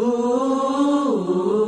Ooh.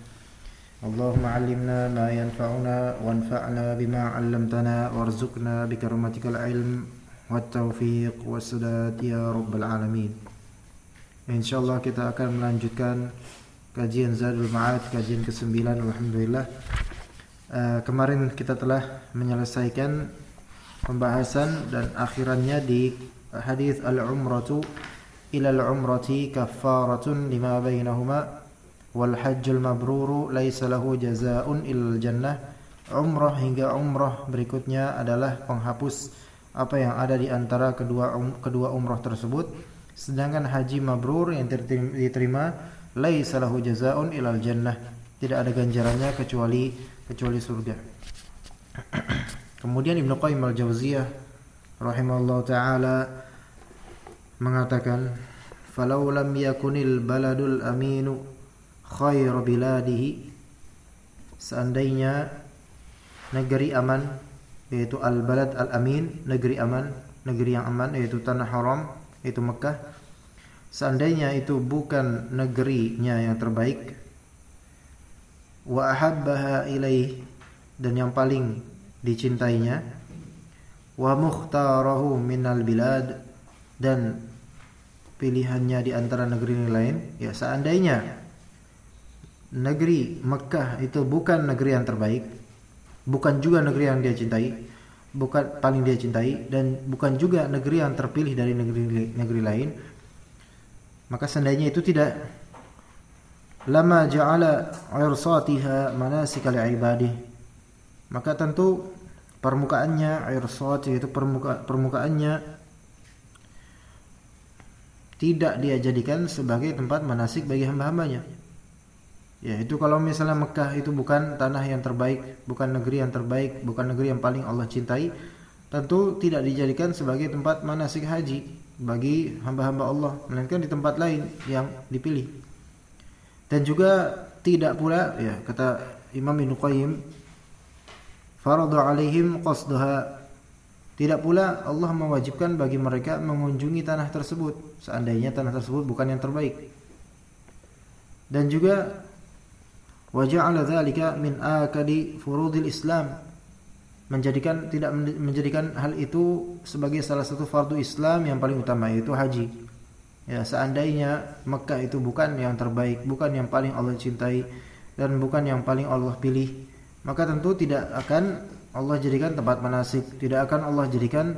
اللهم علمنا ما ينفعنا وانفعنا بما علمتنا وارزقنا بكرمتك العلم والتوفيق والسداد يا رب العالمين Insyaallah kita akan melanjutkan kajian Zadul Ma'ad kajian ke-9 alhamdulillah. Uh, kemarin kita telah menyelesaikan pembahasan dan akhirannya di hadis al-umratu ila al-umrati kaffaratun lima bainahuma wal hajjul mabruru laisa lahu jazaa'un illal jannah. Umrah hingga umrah berikutnya adalah penghapus apa yang ada di antara kedua um, kedua umrah tersebut. Sedangkan haji mabrur yang diterima laisa lahu jazaa'un illal jannah. Tidak ada ganjarannya kecuali kecuali surga. Kemudian Ibnu Qayyim al-Jauziyah rahimahullah taala mengatakan falau lam yakunil baladul aminu khair biladihi. Seandainya negeri aman yaitu al-balad al-amin negeri aman negeri yang aman yaitu tanah haram yaitu Mekah seandainya itu bukan negerinya yang terbaik wa ahabbaha ilaih dan yang paling dicintainya wa mukhtarahu minal bilad dan pilihannya di antara negeri lain ya seandainya negeri Mekah itu bukan negeri yang terbaik, bukan juga negeri yang dia cintai, bukan paling dia cintai dan bukan juga negeri yang terpilih dari negeri negeri lain. Maka seandainya itu tidak lama ja'ala irsatiha manasikal ibadih maka tentu permukaannya irsat itu permuka, permukaannya tidak dia jadikan sebagai tempat manasik bagi hamba-hambanya Ya itu kalau misalnya Mekah itu bukan tanah yang terbaik, bukan negeri yang terbaik, bukan negeri yang paling Allah cintai, tentu tidak dijadikan sebagai tempat manasik haji bagi hamba-hamba Allah, melainkan di tempat lain yang dipilih. Dan juga tidak pula ya kata Imam Ibnu Qayyim farada alaihim qasdaha tidak pula Allah mewajibkan bagi mereka mengunjungi tanah tersebut seandainya tanah tersebut bukan yang terbaik. Dan juga wa ja'ala dzalika min akadi furudil Islam. Menjadikan tidak menjadikan hal itu sebagai salah satu fardu Islam yang paling utama yaitu haji. Ya, seandainya Mekah itu bukan yang terbaik, bukan yang paling Allah cintai dan bukan yang paling Allah pilih, maka tentu tidak akan Allah jadikan tempat manasik, tidak akan Allah jadikan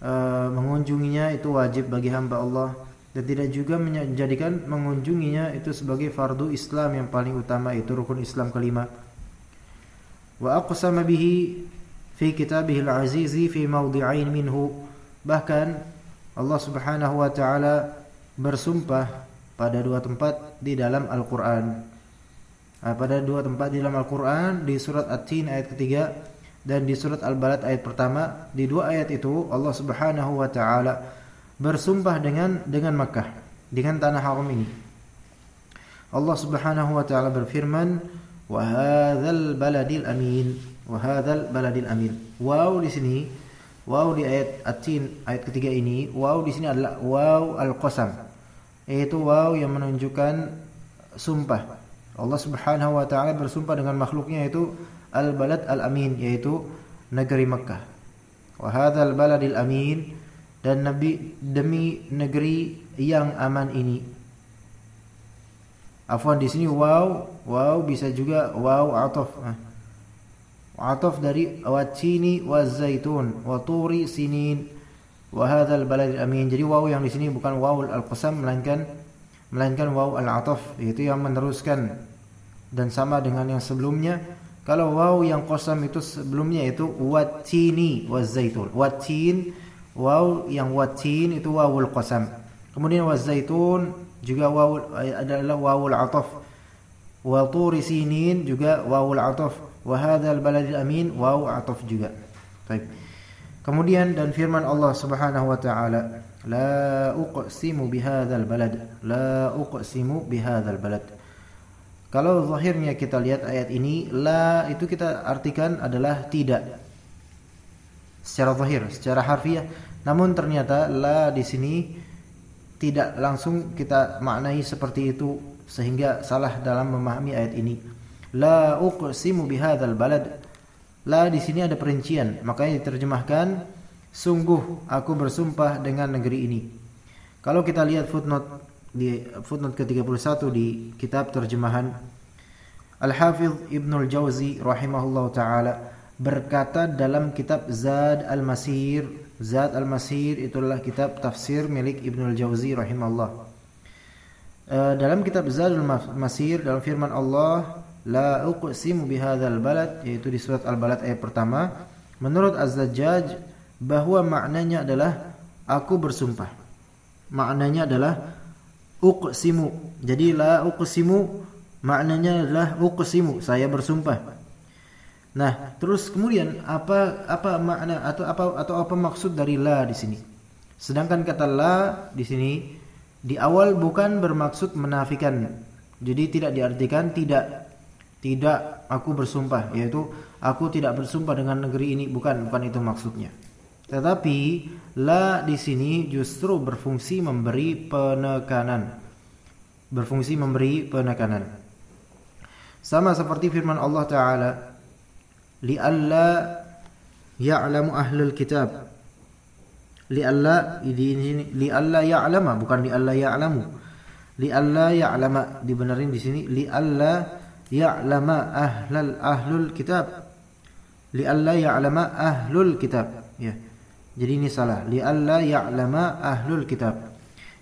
uh, mengunjunginya itu wajib bagi hamba Allah dan tidak juga menjadikan mengunjunginya itu sebagai fardu Islam yang paling utama itu rukun Islam kelima. Wa aqsama bihi fi kitabih al-azizi fi mawdi'ain minhu. Bahkan Allah Subhanahu wa taala bersumpah pada dua tempat di dalam Al-Qur'an. Nah, pada dua tempat di dalam Al-Qur'an di surat At-Tin ayat ketiga dan di surat Al-Balad ayat pertama. Di dua ayat itu Allah Subhanahu wa taala bersumpah dengan dengan Makkah, dengan tanah haram ini. Allah Subhanahu wa taala berfirman, "Wa hadzal baladil amin." Wa hadzal baladil amin. Wow di sini, wow di ayat At-Tin ayat ketiga ini, wow di sini adalah wow al-qasam. Yaitu wow yang menunjukkan sumpah. Allah Subhanahu wa taala bersumpah dengan makhluknya yaitu al-balad al-amin yaitu negeri Makkah. Wa hadzal baladil amin dan nabi demi negeri yang aman ini. Afwan di sini wow, wow bisa juga wow ataf. ataf dari watini wazaitun wa turi sinin wa hadzal balad amin. Jadi waw yang di sini bukan waw al-qasam melainkan melainkan waw al-ataf yaitu yang meneruskan. Dan sama dengan yang sebelumnya kalau waw yang qasam itu sebelumnya itu watini wazaitun watin waw yang watin itu wawul qasam. Kemudian wazaitun juga waw adalah wawul ataf. Wa turi sinin juga wawul ataf. Wa hadzal baladil amin waw ataf juga. Baik. Kemudian dan firman Allah Subhanahu wa taala la uqsimu bihadzal balad. La uqsimu bihadzal balad. Kalau zahirnya kita lihat ayat ini la itu kita artikan adalah tidak secara zahir secara harfiah. Namun ternyata la di sini tidak langsung kita maknai seperti itu sehingga salah dalam memahami ayat ini. La uqsimu bihadzal balad. La di sini ada perincian makanya diterjemahkan Sungguh aku bersumpah dengan negeri ini. Kalau kita lihat footnote di footnote ke-31 di kitab terjemahan Al-Hafidh Ibnul Jauzi rahimahullah taala berkata dalam kitab Zad Al-Masir, Zad Al-Masir itulah kitab tafsir milik Ibnul Jauzi rahimahullah. Uh, dalam kitab Zad Al-Masir dalam firman Allah la uqsimu bihadzal balad yaitu di surat Al-Balad ayat pertama menurut Az-Zajjaj bahwa maknanya adalah aku bersumpah. Maknanya adalah uqsimu. Jadi la uqsimu maknanya adalah uqsimu, saya bersumpah. Nah, terus kemudian apa apa makna atau apa atau apa maksud dari la di sini? Sedangkan kata la di sini di awal bukan bermaksud menafikan. Jadi tidak diartikan tidak tidak aku bersumpah, yaitu aku tidak bersumpah dengan negeri ini, bukan bukan itu maksudnya. Tetapi la di sini justru berfungsi memberi penekanan. Berfungsi memberi penekanan. Sama seperti firman Allah taala, "Li'alla ya'lamu ahlul kitab." Li'alla ini li'alla ya'lama bukan li'alla ya'lamu. Li'alla ya'lama dibenarin di sini li'alla ya'lama ahlul ahlul kitab. Li'alla ya'lama ahlul kitab. Ya. Jadi ini salah. Li'alla ya'lama ahlul kitab.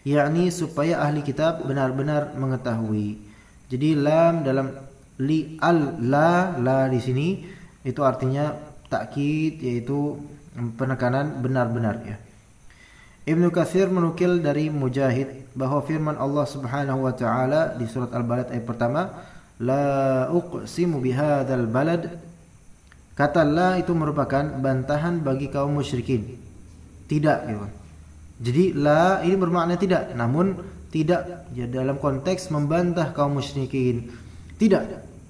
yakni supaya ahli kitab benar-benar mengetahui. Jadi lam dalam li al la la di sini itu artinya takkid yaitu penekanan benar-benar ya. Ibnu Katsir menukil dari Mujahid bahwa firman Allah Subhanahu wa taala di surat Al-Balad ayat pertama, la uqsimu bihadzal balad Kata la itu merupakan bantahan bagi kaum musyrikin. Tidak gitu. Jadi la ini bermakna tidak, namun tidak ya, dalam konteks membantah kaum musyrikin. Tidak.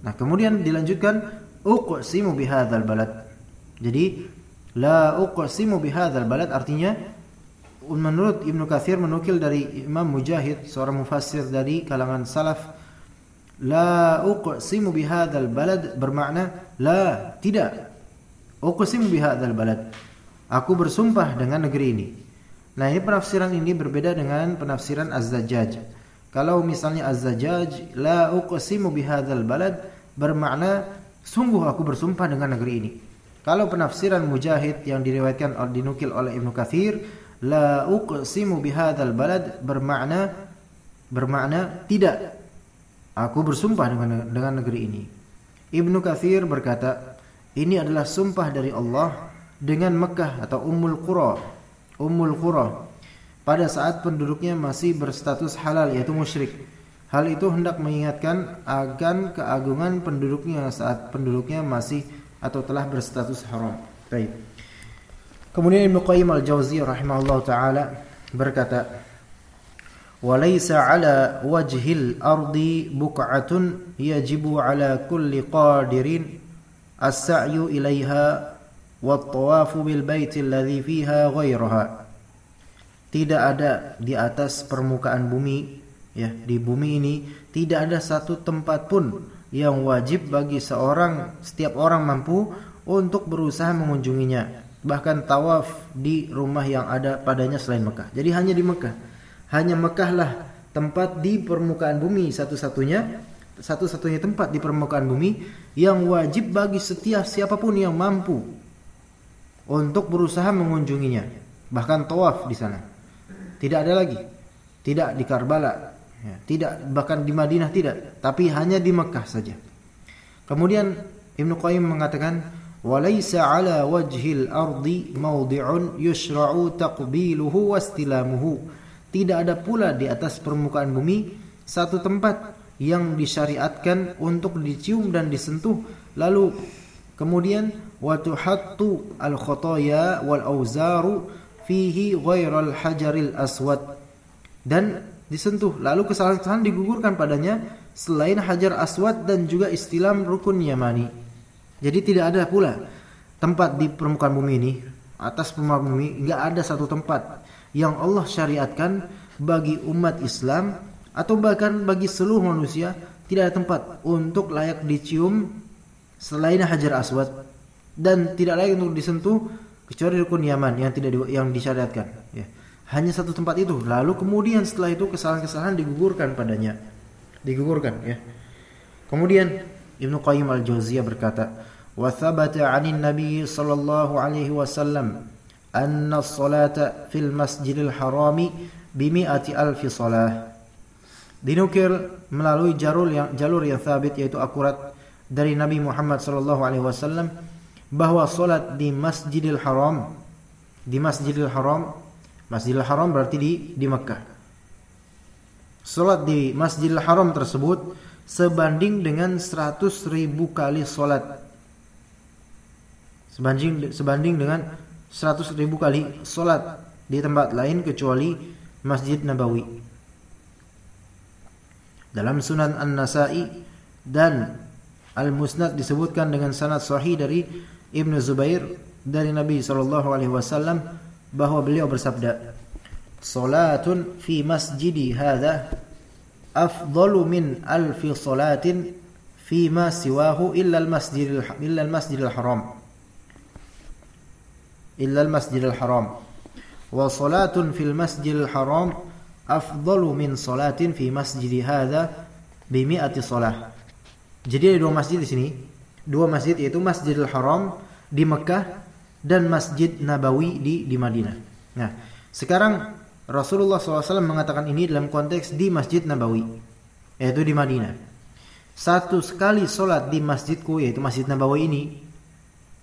Nah, kemudian dilanjutkan uqsimu bihadzal balad. Jadi la uqsimu bihadzal balad artinya menurut Ibnu Katsir menukil dari Imam Mujahid seorang mufassir dari kalangan salaf La uqsimu bihadzal balad bermakna la tidak. Uqsimu bihadzal balad. Aku bersumpah dengan negeri ini. Nah, ini penafsiran ini berbeda dengan penafsiran Az-Zajjaj. Kalau misalnya Az-Zajjaj la uqsimu bihadzal balad bermakna sungguh aku bersumpah dengan negeri ini. Kalau penafsiran Mujahid yang diriwayatkan dinukil oleh Ibnu Katsir la uqsimu bihadzal balad bermakna bermakna tidak Aku bersumpah dengan dengan negeri ini. Ibnu Katsir berkata, ini adalah sumpah dari Allah dengan Mekah atau Ummul Qura. Ummul Qura pada saat penduduknya masih berstatus halal yaitu musyrik. Hal itu hendak mengingatkan akan keagungan penduduknya saat penduduknya masih atau telah berstatus haram. Baik. Kemudian Ibnu Qayyim al-Jauziyah rahimahullahu taala berkata, "Walaysa 'ala wajhil ardi buq'atun yajibu 'ala kulli qadirin as-sa'yu ilaiha wat-tawafu bil baiti alladhi fiha ghairaha." Tidak ada di atas permukaan bumi ya di bumi ini tidak ada satu tempat pun yang wajib bagi seorang setiap orang mampu untuk berusaha mengunjunginya bahkan tawaf di rumah yang ada padanya selain Mekah jadi hanya di Mekah hanya Mekah lah tempat di permukaan bumi satu-satunya satu-satunya tempat di permukaan bumi yang wajib bagi setiap siapa pun yang mampu untuk berusaha mengunjunginya. Bahkan tawaf di sana. Tidak ada lagi. Tidak di Karbala, ya, tidak bahkan di Madinah tidak, tapi hanya di Mekah saja. Kemudian Ibnu Qayyim mengatakan, "Walaysa 'ala wajhil ardi mawdi'un yushra'u taqbiluhu wastilamuhu." Tidak ada pula di atas permukaan bumi satu tempat yang disyariatkan untuk dicium dan disentuh lalu kemudian wa tuhattu al khotoya wal auzaru fihi ghairal hajaril aswad dan disentuh. Lalu kesalahan-kesalahan digugurkan padanya selain hajar aswad dan juga istilam rukun yamani. Jadi tidak ada pula tempat di permukaan bumi ini atas permukaan bumi nggak ada satu tempat yang Allah syariatkan bagi umat Islam atau bahkan bagi seluruh manusia tidak ada tempat untuk layak dicium selain hajar aswad dan tidak layak untuk disentuh kecuali rukun Yaman yang tidak di, yang disyariatkan. Ya. Hanya satu tempat itu. Lalu kemudian setelah itu kesalahan-kesalahan digugurkan padanya. Digugurkan ya. Kemudian Ibnu Qayyim al-Jauziyah berkata wa thabata 'anil nabi sallallahu alaihi wasallam anna as-salata fil masjidil harami bi mi'ati alfi salah. Dinukil melalui jalur yang jalur yang sabit yaitu akurat dari Nabi Muhammad sallallahu alaihi wasallam bahwa salat di Masjidil Haram di Masjidil Haram Masjidil Haram berarti di di Mekah. Salat di Masjidil Haram tersebut sebanding dengan 100 ribu kali salat. Sebanding sebanding dengan 100 ribu kali salat di tempat lain kecuali Masjid Nabawi dalam Sunan An-Nasa'i dan Al-Musnad disebutkan dengan sanad sahih dari Ibnu Zubair dari Nabi sallallahu alaihi wasallam bahwa beliau bersabda Salatun fi masjidi hadha afdalu min alfi salatin fi ma siwahu illa al-masjidil illa al-masjidil haram illa al-masjidil haram wa salatun fil masjidil haram afdalu min salatin fi masjid hadza bi mi'ati salah. Jadi ada dua masjid di sini. Dua masjid yaitu Masjidil Haram di Mekah dan Masjid Nabawi di di Madinah. Nah, sekarang Rasulullah SAW mengatakan ini dalam konteks di Masjid Nabawi, yaitu di Madinah. Satu sekali sholat di masjidku, yaitu Masjid Nabawi ini,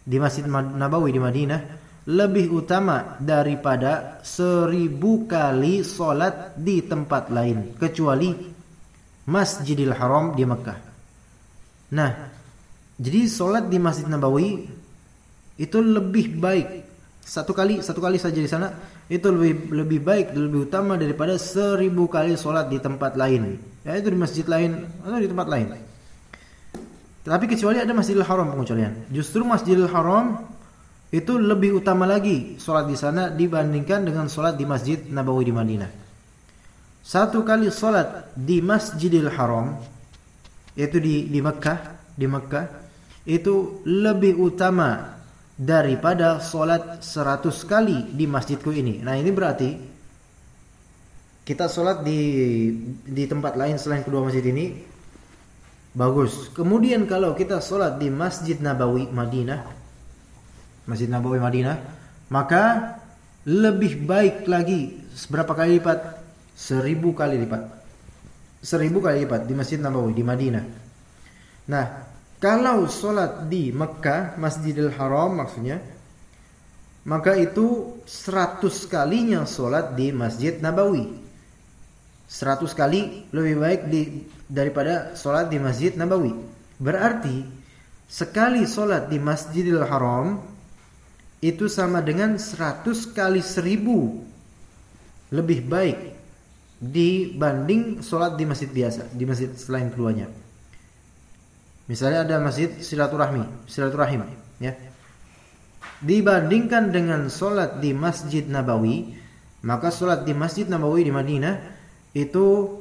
di Masjid Nabawi di Madinah, lebih utama daripada seribu kali solat di tempat lain kecuali Masjidil Haram di Mekah. Nah, jadi solat di Masjid Nabawi itu lebih baik satu kali satu kali saja di sana itu lebih lebih baik lebih utama daripada seribu kali solat di tempat lain yaitu di masjid lain atau di tempat lain. Tapi kecuali ada Masjidil Haram pengecualian. Justru Masjidil Haram itu lebih utama lagi sholat di sana dibandingkan dengan sholat di Masjid Nabawi di Madinah. Satu kali sholat di Masjidil Haram, yaitu di di Mekah, di Mekah itu lebih utama daripada sholat seratus kali di masjidku ini. Nah ini berarti kita sholat di di tempat lain selain kedua masjid ini bagus. Kemudian kalau kita sholat di Masjid Nabawi Madinah Masjid Nabawi Madinah, maka lebih baik lagi seberapa kali lipat? Seribu kali lipat. Seribu kali lipat di Masjid Nabawi di Madinah. Nah, kalau sholat di Mekah, Masjidil Haram maksudnya, maka itu seratus kalinya sholat di Masjid Nabawi. Seratus kali lebih baik di, daripada sholat di Masjid Nabawi. Berarti sekali sholat di Masjidil Haram itu sama dengan 100 kali 1000 lebih baik dibanding sholat di masjid biasa, di masjid selain keduanya. Misalnya ada masjid silaturahmi, silaturahim, ya. Dibandingkan dengan sholat di Masjid Nabawi, maka sholat di Masjid Nabawi di Madinah itu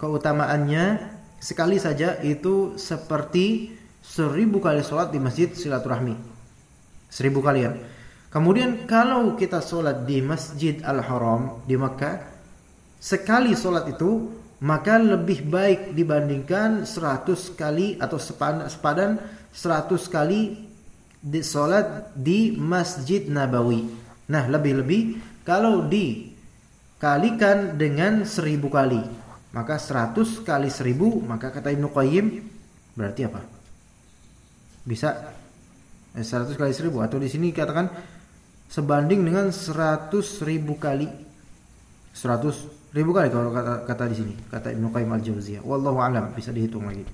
keutamaannya sekali saja itu seperti seribu kali sholat di Masjid silaturahmi, seribu kali ya. Kemudian kalau kita sholat di Masjid Al-Haram di Mekah, sekali sholat itu maka lebih baik dibandingkan 100 kali atau sepadan 100 kali di salat di Masjid Nabawi. Nah, lebih-lebih kalau dikalikan dengan 1000 kali, maka 100 kali 1000 maka kata Ibnu Qayyim berarti apa? Bisa 100 eh, kali 1000 atau di sini katakan sebanding dengan 100 ribu kali 100 ribu kali kalau kata, kata di sini kata Ibnu Qayyim al-Jauziyah. Wallahu alam bisa dihitung lagi.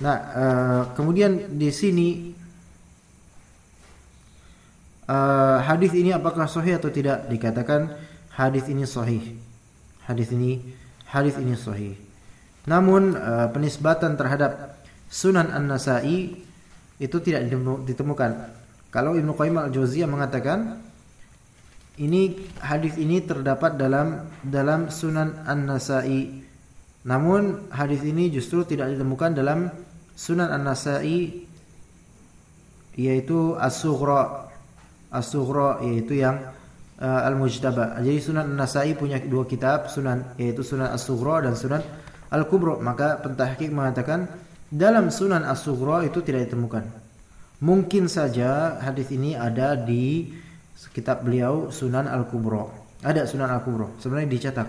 Nah uh, kemudian di sini uh, hadis ini apakah sahih atau tidak? Dikatakan hadis ini sahih. Hadis ini hadis ini sahih. Namun uh, penisbatan terhadap Sunan An-Nasa'i itu tidak ditemukan. Kalau Ibnu Qayyim al-Jauziyah mengatakan ini hadis ini terdapat dalam dalam Sunan An-Nasa'i. Namun hadis ini justru tidak ditemukan dalam Sunan An-Nasa'i yaitu As-Sughra. As-Sughra yaitu yang uh, Al-Mujtaba. Jadi Sunan An-Nasa'i punya dua kitab Sunan yaitu Sunan As-Sughra dan Sunan Al-Kubra. Maka pentahqiq mengatakan dalam Sunan As-Sughra itu tidak ditemukan. Mungkin saja hadis ini ada di kitab beliau Sunan Al-Kubra. Ada Sunan Al-Kubra, sebenarnya dicetak.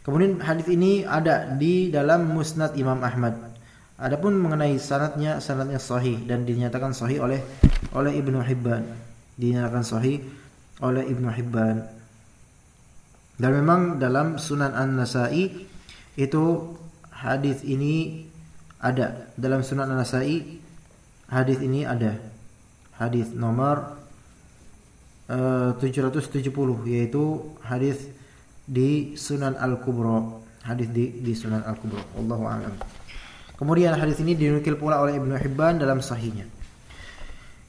Kemudian hadis ini ada di dalam Musnad Imam Ahmad. Adapun mengenai sanatnya, sanatnya sahih dan dinyatakan sahih oleh oleh Ibnu Hibban. Dinyatakan sahih oleh Ibnu Hibban. Dan memang dalam Sunan An-Nasa'i itu hadis ini ada dalam Sunan An-Nasa'i hadis ini ada hadis nomor uh, 770 yaitu hadis di Sunan Al-Kubra hadis di di Sunan Al-Kubra wallahu a'lam. Kemudian hadis ini dinukil pula oleh Ibnu Hibban dalam sahihnya.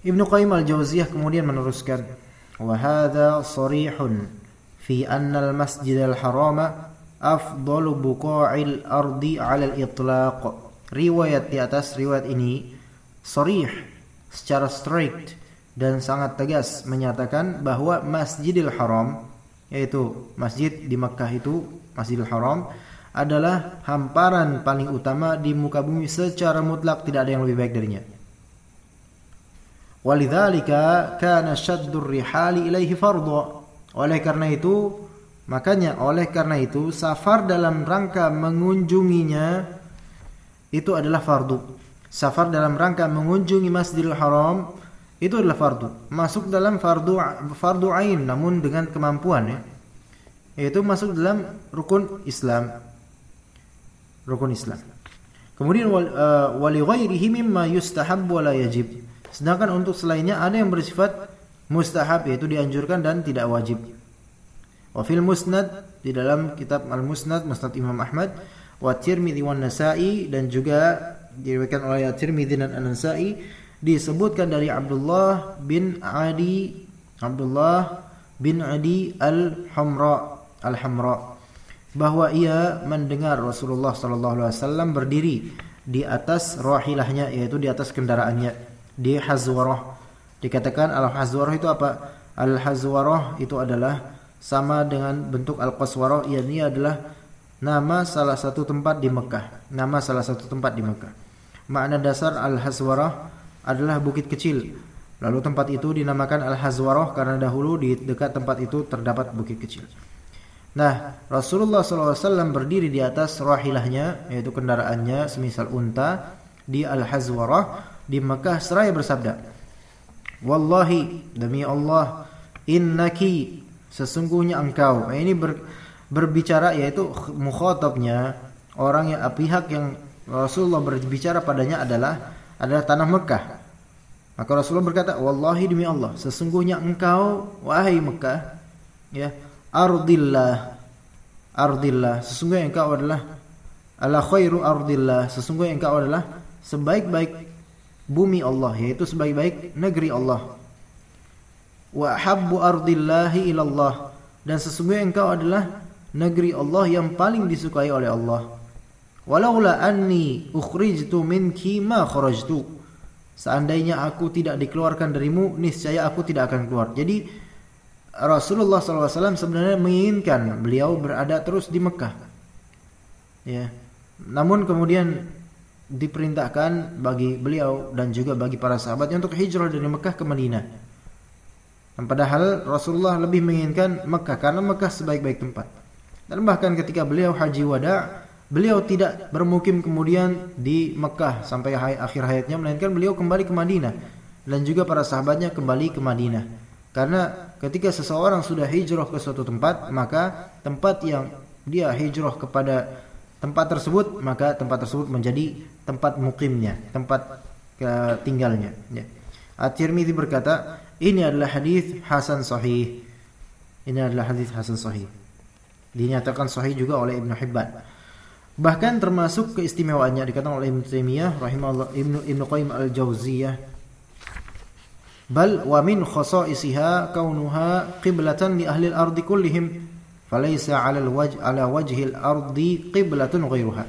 Ibnu Qayyim Al-Jauziyah kemudian meneruskan wa hadza fi anna al-masjid al-harama afdalu buqa'il ardi 'ala al-itlaq. Riwayat di atas riwayat ini sorih secara strict dan sangat tegas menyatakan bahwa Masjidil Haram yaitu masjid di Makkah itu Masjidil Haram adalah hamparan paling utama di muka bumi secara mutlak tidak ada yang lebih baik darinya. Walidzalika kana syaddur rihali ilaihi fardhu. Oleh karena itu, makanya oleh karena itu safar dalam rangka mengunjunginya itu adalah fardu safar dalam rangka mengunjungi Masjidil Haram itu adalah fardu. Masuk dalam fardu fardu ain namun dengan kemampuan ya. Yaitu masuk dalam rukun Islam. Rukun Islam. Kemudian uh, wali ghairihi mimma yustahab wa la yajib. Sedangkan untuk selainnya ada yang bersifat mustahab yaitu dianjurkan dan tidak wajib. Wa fil musnad di dalam kitab Al-Musnad Musnad Imam Ahmad wa Tirmidzi wan Nasa'i dan juga diriwayatkan oleh At-Tirmidzi dan An-Nasa'i disebutkan dari Abdullah bin Adi Abdullah bin Adi Al-Hamra Al-Hamra bahwa ia mendengar Rasulullah sallallahu alaihi wasallam berdiri di atas rahilahnya yaitu di atas kendaraannya di Hazwarah dikatakan Al-Hazwarah itu apa Al-Hazwarah itu adalah sama dengan bentuk Al-Qaswarah yakni adalah nama salah satu tempat di Mekah. Nama salah satu tempat di Mekah. Makna dasar Al-Hazwarah adalah bukit kecil. Lalu tempat itu dinamakan Al-Hazwarah karena dahulu di dekat tempat itu terdapat bukit kecil. Nah, Rasulullah SAW berdiri di atas rahilahnya, yaitu kendaraannya semisal unta, di Al-Hazwarah, di Mekah seraya bersabda, Wallahi, demi Allah, innaki, sesungguhnya engkau. Nah, ini ber, berbicara yaitu mukhatabnya orang yang pihak yang Rasulullah berbicara padanya adalah adalah tanah Mekah. Maka Rasulullah berkata, "Wallahi demi Allah, sesungguhnya engkau wahai Mekah, ya, ardillah, ardillah, sesungguhnya engkau adalah ala khairu ardillah, sesungguhnya engkau adalah sebaik-baik bumi Allah, yaitu sebaik-baik negeri Allah. Wa habbu ardillahi ilallah dan sesungguhnya engkau adalah negeri Allah yang paling disukai oleh Allah. Walaula anni ukhrijtu minki ma kharajtu. Seandainya aku tidak dikeluarkan darimu, niscaya aku tidak akan keluar. Jadi Rasulullah SAW sebenarnya menginginkan beliau berada terus di Mekah. Ya. Namun kemudian diperintahkan bagi beliau dan juga bagi para sahabatnya untuk hijrah dari Mekah ke Madinah. Padahal Rasulullah lebih menginginkan Mekah karena Mekah sebaik-baik tempat. Dan bahkan ketika beliau haji wada, beliau tidak bermukim kemudian di Mekah sampai akhir hayatnya melainkan beliau kembali ke Madinah dan juga para sahabatnya kembali ke Madinah. Karena ketika seseorang sudah hijrah ke suatu tempat, maka tempat yang dia hijrah kepada tempat tersebut maka tempat tersebut menjadi tempat mukimnya, tempat tinggalnya. Ya. At-Tirmidzi berkata, ini adalah hadis hasan sahih. Ini adalah hadis hasan sahih. Dinyatakan sahih juga oleh Ibnu Hibban. Bahkan termasuk keistimewaannya dikatakan oleh Ibnu Taimiyah rahimahullah Ibnu Ibnu Qayyim al-Jauziyah bal wa min khasaisiha kaunuha qiblatan li ahli al-ardi kullihim falaisa 'ala al-wajh 'ala wajhi al-ardi qiblatun ghairuha.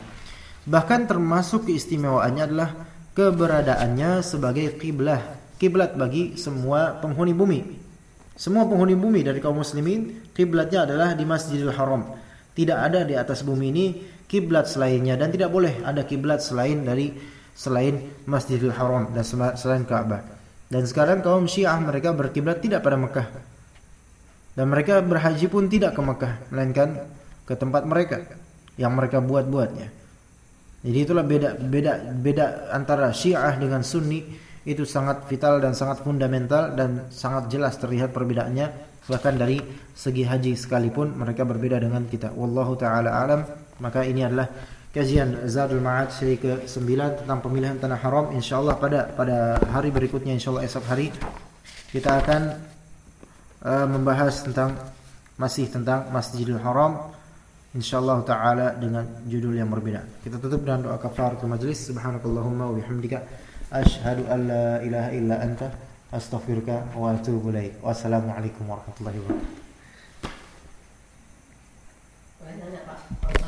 Bahkan termasuk keistimewaannya adalah keberadaannya sebagai kiblah, kiblat bagi semua penghuni bumi. Semua penghuni bumi dari kaum muslimin kiblatnya adalah di Masjidil Haram. Tidak ada di atas bumi ini kiblat selainnya dan tidak boleh ada kiblat selain dari selain Masjidil Haram dan selain Ka'bah. Dan sekarang kaum Syiah mereka berkiblat tidak pada Mekah, dan mereka berhaji pun tidak ke Mekah, melainkan ke tempat mereka yang mereka buat-buatnya. Jadi itulah beda beda beda antara Syiah dengan Sunni itu sangat vital dan sangat fundamental dan sangat jelas terlihat perbedaannya bahkan dari segi haji sekalipun mereka berbeda dengan kita. Wallahu taala alam. Maka ini adalah kajian Zadul Ma'ad seri ke-9 tentang pemilihan tanah haram insyaallah pada pada hari berikutnya insyaallah esok hari kita akan uh, membahas tentang masih tentang Masjidil Haram insyaallah taala dengan judul yang berbeda. Kita tutup dengan doa kafaratul majlis. Subhanakallahumma wa bihamdika asyhadu an la ilaha illa anta astaghfiruka wa atubu ilaik. Wassalamualaikum warahmatullahi wabarakatuh.